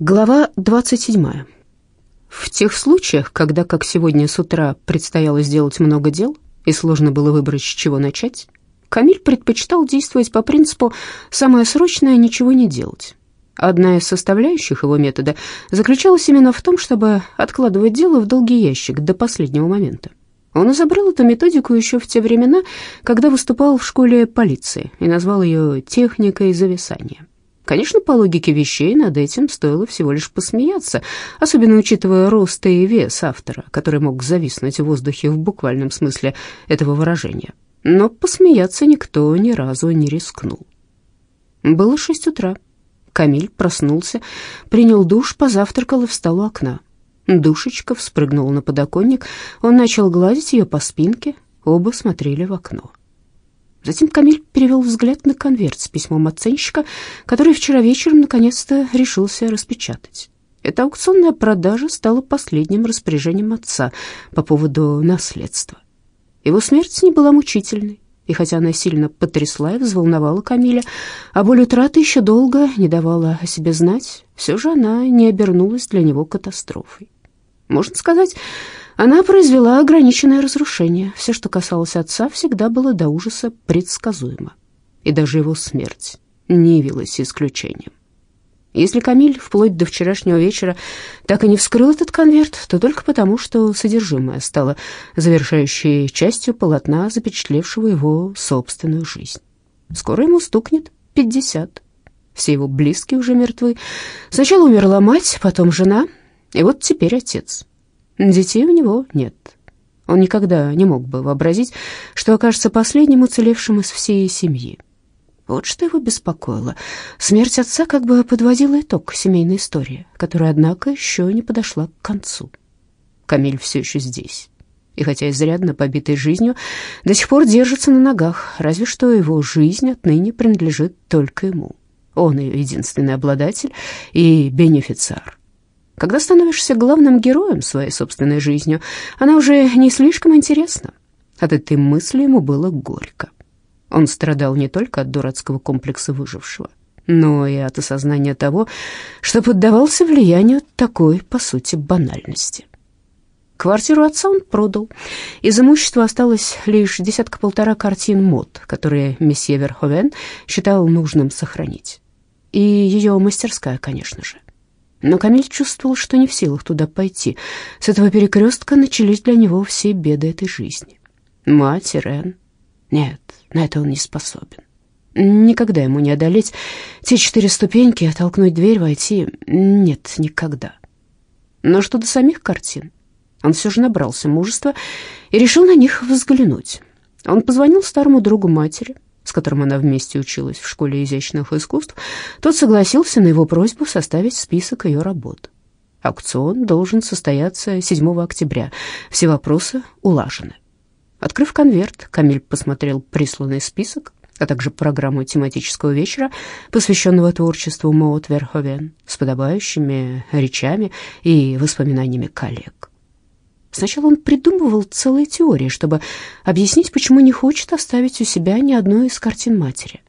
Глава 27. В тех случаях, когда, как сегодня с утра, предстояло сделать много дел и сложно было выбрать, с чего начать, Камиль предпочитал действовать по принципу «самое срочное – ничего не делать». Одна из составляющих его метода заключалась именно в том, чтобы откладывать дело в долгий ящик до последнего момента. Он изобрел эту методику еще в те времена, когда выступал в школе полиции и назвал ее «техникой зависания». Конечно, по логике вещей над этим стоило всего лишь посмеяться, особенно учитывая рост и вес автора, который мог зависнуть в воздухе в буквальном смысле этого выражения. Но посмеяться никто ни разу не рискнул. Было шесть утра. Камиль проснулся, принял душ, позавтракал и встал у окна. Душечка вспрыгнула на подоконник, он начал гладить ее по спинке, оба смотрели в окно. Затем Камиль перевел взгляд на конверт с письмом оценщика, который вчера вечером наконец-то решился распечатать. Эта аукционная продажа стала последним распоряжением отца по поводу наследства. Его смерть не была мучительной, и хотя она сильно потрясла и взволновала Камиля, а боль утраты еще долго не давала о себе знать, все же она не обернулась для него катастрофой. Можно сказать, она произвела ограниченное разрушение. Все, что касалось отца, всегда было до ужаса предсказуемо. И даже его смерть не явилась исключением. Если Камиль вплоть до вчерашнего вечера так и не вскрыл этот конверт, то только потому, что содержимое стало завершающей частью полотна, запечатлевшего его собственную жизнь. Скоро ему стукнет пятьдесят. Все его близкие уже мертвы. Сначала умерла мать, потом жена, и вот теперь отец. Детей у него нет. Он никогда не мог бы вообразить, что окажется последним уцелевшим из всей семьи. Вот что его беспокоило. Смерть отца как бы подводила итог семейной истории, которая, однако, еще не подошла к концу. Камиль все еще здесь. И хотя изрядно побитой жизнью, до сих пор держится на ногах, разве что его жизнь отныне принадлежит только ему. Он ее единственный обладатель и бенефициар. Когда становишься главным героем своей собственной жизнью, она уже не слишком интересна. От этой мысли ему было горько. Он страдал не только от дурацкого комплекса выжившего, но и от осознания того, что поддавался влиянию такой, по сути, банальности. Квартиру отца он продал. Из имущества осталось лишь десятка-полтора картин мод, которые месье Верховен считал нужным сохранить. И ее мастерская, конечно же. Но Камиль чувствовал, что не в силах туда пойти. С этого перекрестка начались для него все беды этой жизни. Мать, Ирен. Нет, на это он не способен. Никогда ему не одолеть те четыре ступеньки, оттолкнуть дверь, войти. Нет, никогда. Но что до самих картин, он все же набрался мужества и решил на них взглянуть. Он позвонил старому другу матери, которым она вместе училась в школе изящных искусств, тот согласился на его просьбу составить список ее работ. Аукцион должен состояться 7 октября. Все вопросы улажены. Открыв конверт, Камиль посмотрел присланный список, а также программу тематического вечера, посвященного творчеству Моут Верховен, с подобающими речами и воспоминаниями коллег. Сначала он придумывал целые теории, чтобы объяснить, почему не хочет оставить у себя ни одной из картин матери.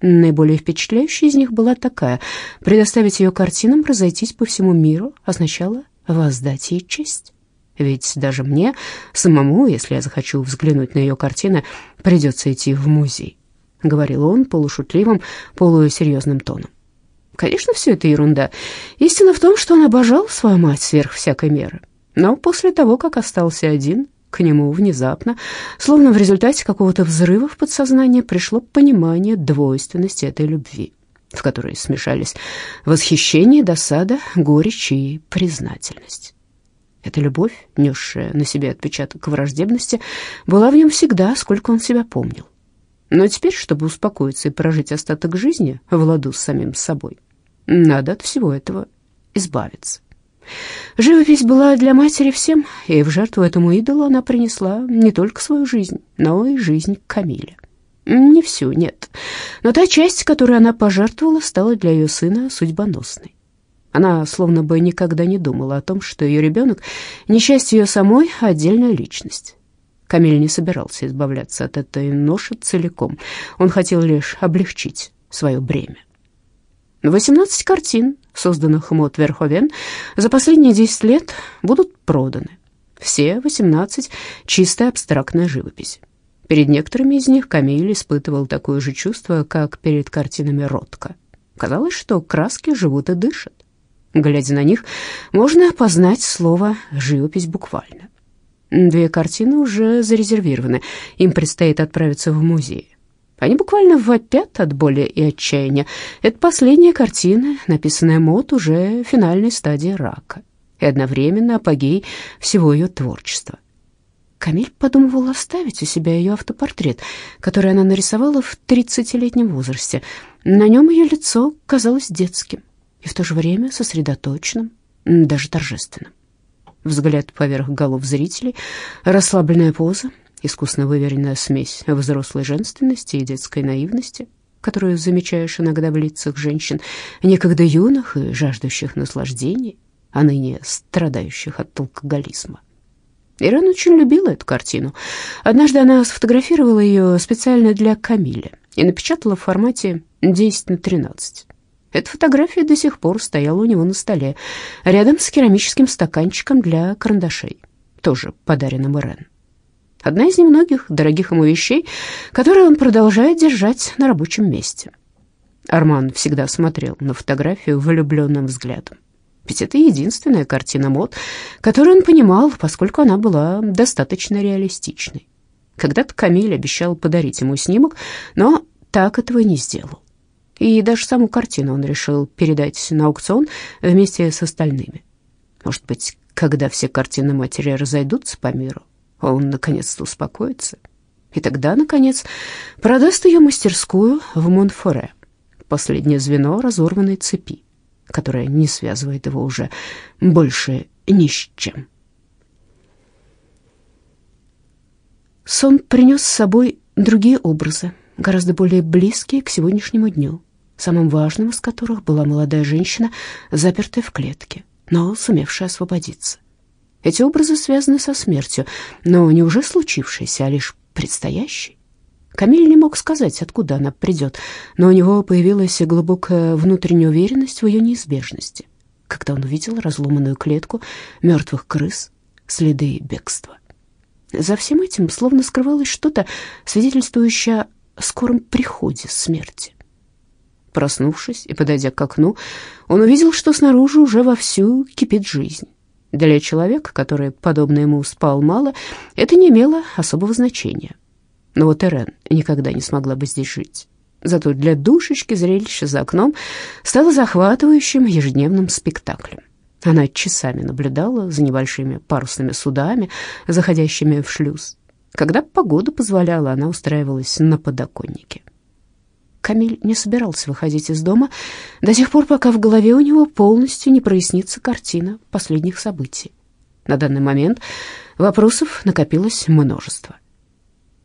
Наиболее впечатляющая из них была такая. Предоставить ее картинам разойтись по всему миру означало воздать ей честь. Ведь даже мне самому, если я захочу взглянуть на ее картины, придется идти в музей, — говорил он полушутливым, полусерьезным тоном. Конечно, все это ерунда. Истина в том, что он обожал свою мать сверх всякой меры. Но после того, как остался один, к нему внезапно, словно в результате какого-то взрыва в подсознании, пришло понимание двойственности этой любви, в которой смешались восхищение, досада, горечь и признательность. Эта любовь, несшая на себе отпечаток враждебности, была в нем всегда, сколько он себя помнил. Но теперь, чтобы успокоиться и прожить остаток жизни в ладу с самим собой, надо от всего этого избавиться. Живопись была для матери всем, и в жертву этому идолу она принесла не только свою жизнь, но и жизнь Камиля. Не всю, нет, но та часть, которую она пожертвовала, стала для ее сына судьбоносной. Она словно бы никогда не думала о том, что ее ребенок — не часть ее самой, а отдельная личность. Камиль не собирался избавляться от этой ноши целиком. Он хотел лишь облегчить свое бремя. Восемнадцать картин созданных Мот Верховен, за последние 10 лет будут проданы. Все 18 — чистая абстрактная живопись. Перед некоторыми из них Камиль испытывал такое же чувство, как перед картинами Ротко. Казалось, что краски живут и дышат. Глядя на них, можно опознать слово «живопись» буквально. Две картины уже зарезервированы, им предстоит отправиться в музей. Они буквально вопят от боли и отчаяния. Это последняя картина, написанная Мот уже в финальной стадии рака, и одновременно апогей всего ее творчества. Камиль подумывал оставить у себя ее автопортрет, который она нарисовала в 30-летнем возрасте. На нем ее лицо казалось детским и в то же время сосредоточенным, даже торжественным. Взгляд поверх голов зрителей, расслабленная поза, искусно выверенная смесь взрослой женственности и детской наивности, которую замечаешь иногда в лицах женщин, некогда юных и жаждущих наслаждений, а ныне страдающих от алкоголизма. Ирен очень любила эту картину. Однажды она сфотографировала ее специально для Камиля и напечатала в формате 10 на 13. Эта фотография до сих пор стояла у него на столе, рядом с керамическим стаканчиком для карандашей, тоже подаренным Ирен. Одна из немногих дорогих ему вещей, которые он продолжает держать на рабочем месте. Арман всегда смотрел на фотографию влюбленным взглядом. Ведь это единственная картина мод, которую он понимал, поскольку она была достаточно реалистичной. Когда-то Камиль обещал подарить ему снимок, но так этого не сделал. И даже саму картину он решил передать на аукцион вместе с остальными. Может быть, когда все картины матери разойдутся по миру, он наконец-то успокоится. И тогда, наконец, продаст ее мастерскую в Монфоре, последнее звено разорванной цепи которая не связывает его уже больше ни с чем. Сон принес с собой другие образы, гораздо более близкие к сегодняшнему дню, самым важным из которых была молодая женщина, запертая в клетке, но сумевшая освободиться. Эти образы связаны со смертью, но не уже случившейся, а лишь предстоящей. Камиль не мог сказать, откуда она придет, но у него появилась глубокая внутренняя уверенность в ее неизбежности, когда он увидел разломанную клетку мертвых крыс, следы бегства. За всем этим словно скрывалось что-то, свидетельствующее о скором приходе смерти. Проснувшись и подойдя к окну, он увидел, что снаружи уже вовсю кипит жизнь. Для человека, который, подобно ему, спал мало, это не имело особого значения. Но вот Эрен никогда не смогла бы здесь жить. Зато для душечки зрелище за окном стало захватывающим ежедневным спектаклем. Она часами наблюдала за небольшими парусными судами, заходящими в шлюз. Когда погода позволяла, она устраивалась на подоконнике. Камиль не собирался выходить из дома до тех пор, пока в голове у него полностью не прояснится картина последних событий. На данный момент вопросов накопилось множество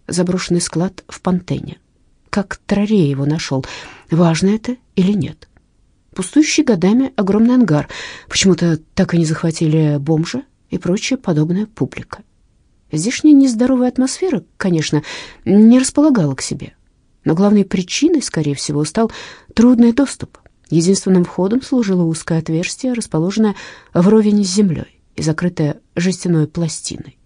заброшенный склад в Пантене. Как Траре его нашел, важно это или нет? Пустующий годами огромный ангар, почему-то так и не захватили бомжи и прочая подобная публика. Здешняя нездоровая атмосфера, конечно, не располагала к себе, но главной причиной, скорее всего, стал трудный доступ. Единственным входом служило узкое отверстие, расположенное вровень с землей и закрытое жестяной пластиной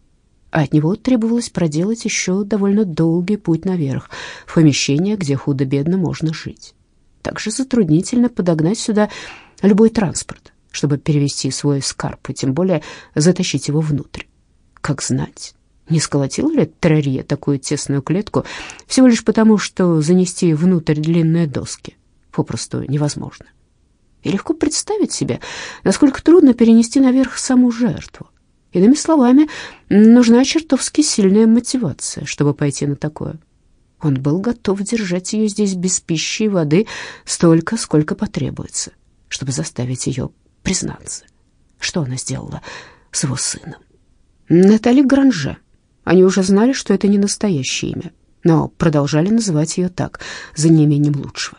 а от него требовалось проделать еще довольно долгий путь наверх, в помещение, где худо-бедно можно жить. Также затруднительно подогнать сюда любой транспорт, чтобы перевести свой скарб, и тем более затащить его внутрь. Как знать, не сколотил ли Террарье такую тесную клетку всего лишь потому, что занести внутрь длинные доски попросту невозможно. И легко представить себе, насколько трудно перенести наверх саму жертву, Иными словами, нужна чертовски сильная мотивация, чтобы пойти на такое. Он был готов держать ее здесь без пищи и воды столько, сколько потребуется, чтобы заставить ее признаться, что она сделала с его сыном. Натали Гранже. Они уже знали, что это не настоящее имя, но продолжали называть ее так, за неимением лучшего.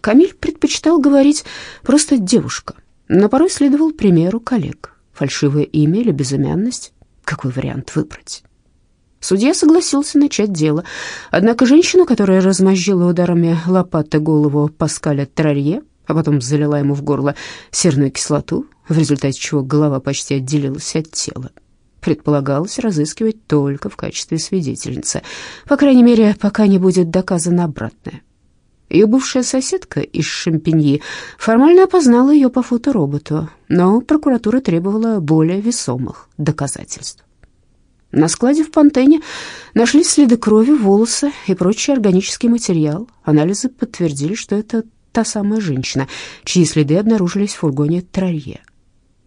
Камиль предпочитал говорить просто «девушка», но порой следовал примеру коллег фальшивое имя или безымянность? Какой вариант выбрать? Судья согласился начать дело, однако женщину, которая размозжила ударами лопаты голову Паскаля Террарье, а потом залила ему в горло серную кислоту, в результате чего голова почти отделилась от тела. Предполагалось разыскивать только в качестве свидетельницы, по крайней мере, пока не будет доказано обратное. Ее бывшая соседка из Шампиньи формально опознала ее по фотороботу, но прокуратура требовала более весомых доказательств. На складе в Пантене нашли следы крови, волосы и прочий органический материал. Анализы подтвердили, что это та самая женщина, чьи следы обнаружились в фургоне Трарье.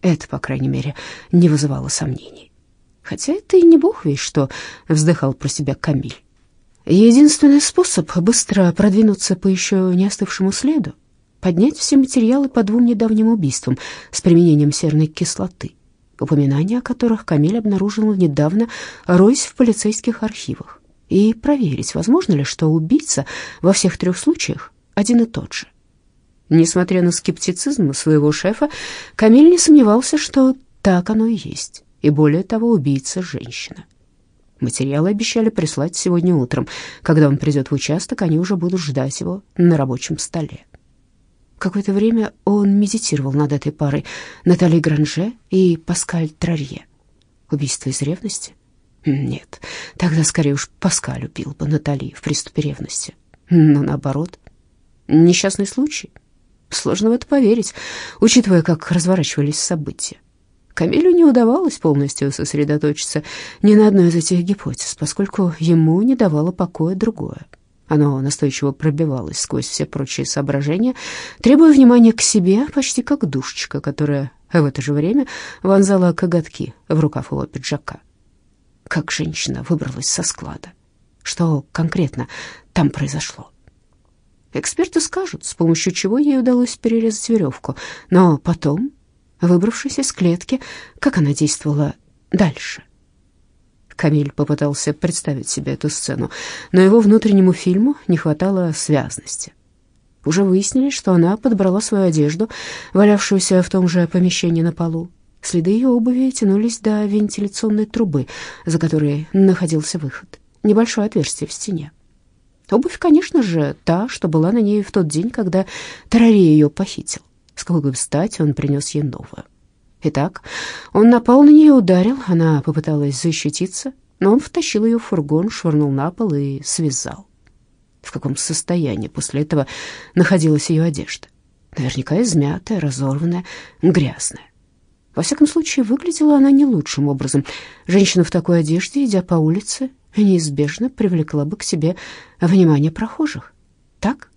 Это, по крайней мере, не вызывало сомнений. Хотя это и не бог весь что, вздыхал про себя Камиль. Единственный способ быстро продвинуться по еще не остывшему следу — поднять все материалы по двум недавним убийствам с применением серной кислоты, упоминания о которых Камиль обнаружил недавно, роясь в полицейских архивах, и проверить, возможно ли, что убийца во всех трех случаях один и тот же. Несмотря на скептицизм своего шефа, Камиль не сомневался, что так оно и есть, и более того, убийца — женщина. Материалы обещали прислать сегодня утром. Когда он придет в участок, они уже будут ждать его на рабочем столе. Какое-то время он медитировал над этой парой Натали Гранже и Паскаль Трарье. Убийство из ревности? Нет, тогда скорее уж Паскаль убил бы Натали в приступе ревности. Но наоборот. Несчастный случай? Сложно в это поверить, учитывая, как разворачивались события. Камилю не удавалось полностью сосредоточиться ни на одной из этих гипотез, поскольку ему не давало покоя другое. Оно настойчиво пробивалось сквозь все прочие соображения, требуя внимания к себе, почти как душечка, которая в это же время вонзала коготки в рукав его пиджака. Как женщина выбралась со склада? Что конкретно там произошло? Эксперты скажут, с помощью чего ей удалось перерезать веревку, но потом Выбравшись из клетки, как она действовала дальше? Камиль попытался представить себе эту сцену, но его внутреннему фильму не хватало связности. Уже выяснили, что она подобрала свою одежду, валявшуюся в том же помещении на полу. Следы ее обуви тянулись до вентиляционной трубы, за которой находился выход, небольшое отверстие в стене. Обувь, конечно же, та, что была на ней в тот день, когда Тарари ее похитил. С бы стати он принес ей новую? Итак, он напал на нее, ударил, она попыталась защититься, но он втащил ее в фургон, швырнул на пол и связал. В каком состоянии после этого находилась ее одежда? Наверняка измятая, разорванная, грязная. Во всяком случае, выглядела она не лучшим образом. Женщина в такой одежде, идя по улице, неизбежно привлекла бы к себе внимание прохожих. Так?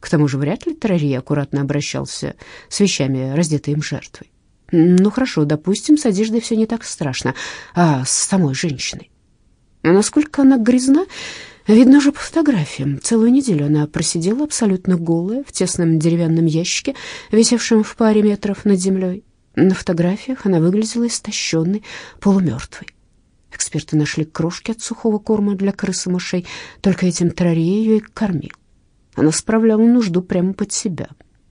К тому же вряд ли Тарари аккуратно обращался с вещами, раздетой им жертвой. Ну хорошо, допустим, с одеждой все не так страшно, а с самой женщиной. Но насколько она грязна, видно уже по фотографиям. Целую неделю она просидела абсолютно голая в тесном деревянном ящике, висевшем в паре метров над землей. На фотографиях она выглядела истощенной, полумертвой. Эксперты нашли крошки от сухого корма для крыс и мышей, только этим Тарари ее и кормил. Она справляла нужду прямо под себя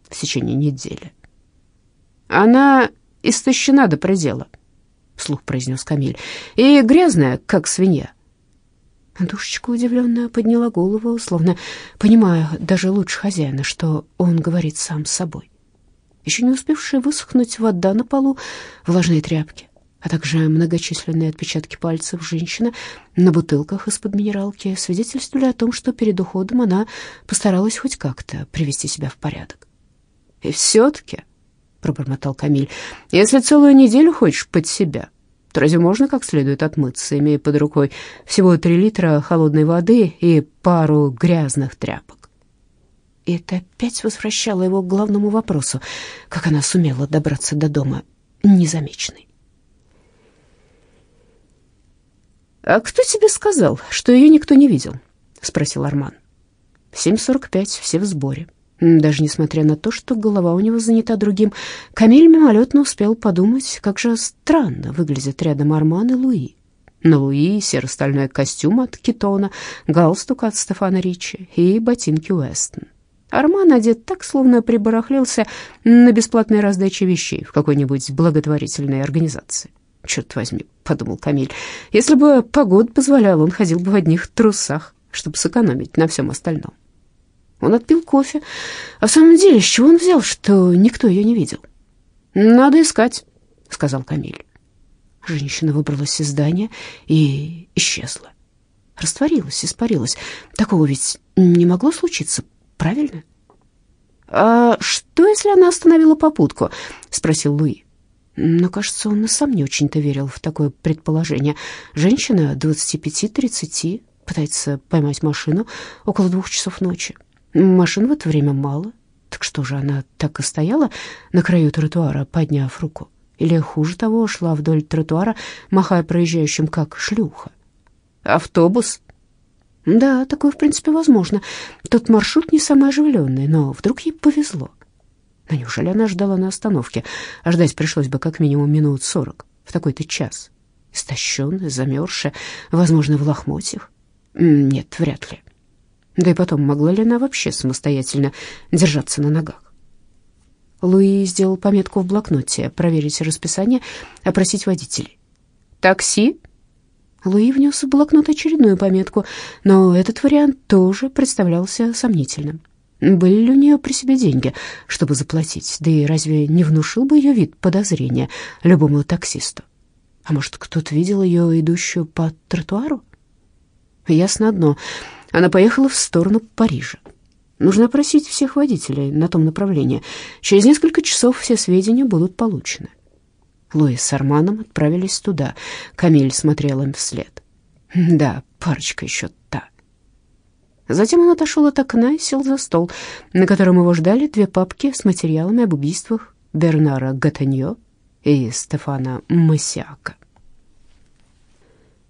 в течение недели. «Она истощена до предела», — вслух произнес Камиль, — «и грязная, как свинья». Душечка удивленно подняла голову, словно понимая даже лучше хозяина, что он говорит сам с собой. Еще не успевшая высохнуть вода на полу, влажные тряпки, а также многочисленные отпечатки пальцев женщины на бутылках из-под минералки свидетельствовали о том, что перед уходом она постаралась хоть как-то привести себя в порядок. «И все-таки», — пробормотал Камиль, — «если целую неделю хочешь под себя, то разве можно как следует отмыться, имея под рукой всего три литра холодной воды и пару грязных тряпок?» И это опять возвращало его к главному вопросу, как она сумела добраться до дома незамеченной. «А кто тебе сказал, что ее никто не видел?» — спросил Арман. «Семь сорок пять, все в сборе». Даже несмотря на то, что голова у него занята другим, Камиль мимолетно успел подумать, как же странно выглядят рядом Арман и Луи. На Луи серо-стальной костюм от Китона, галстук от Стефана Ричи и ботинки Уэстон. Арман одет так, словно прибарахлился на бесплатной раздаче вещей в какой-нибудь благотворительной организации. «Черт возьми», — подумал Камиль, — «если бы погода позволяла, он ходил бы в одних трусах, чтобы сэкономить на всем остальном». Он отпил кофе. А в самом деле, с чего он взял, что никто ее не видел? «Надо искать», — сказал Камиль. Женщина выбралась из здания и исчезла. Растворилась, испарилась. Такого ведь не могло случиться, правильно? «А что, если она остановила попутку?» — спросил Луи. Но, кажется, он и сам не очень-то верил в такое предположение. Женщина 25-30 пытается поймать машину около двух часов ночи. Машин в это время мало. Так что же, она так и стояла на краю тротуара, подняв руку? Или, хуже того, шла вдоль тротуара, махая проезжающим, как шлюха? Автобус? Да, такое, в принципе, возможно. Тот маршрут не самый оживленный, но вдруг ей повезло. Но неужели она ждала на остановке? А ждать пришлось бы как минимум минут сорок в такой-то час. Истощенная, замерзшая, возможно, в лохмотьях. Нет, вряд ли. Да и потом, могла ли она вообще самостоятельно держаться на ногах? Луи сделал пометку в блокноте проверить расписание, опросить водителей. «Такси?» Луи внес в блокнот очередную пометку, но этот вариант тоже представлялся сомнительным. Были ли у нее при себе деньги, чтобы заплатить? Да и разве не внушил бы ее вид подозрения любому таксисту? А может, кто-то видел ее, идущую по тротуару? Ясно одно, она поехала в сторону Парижа. Нужно опросить всех водителей на том направлении. Через несколько часов все сведения будут получены. Луис с Арманом отправились туда. Камиль смотрел им вслед. Да, парочка еще. Затем он отошел от окна и сел за стол, на котором его ждали две папки с материалами об убийствах Бернара Гатаньо и Стефана Масяка.